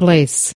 place.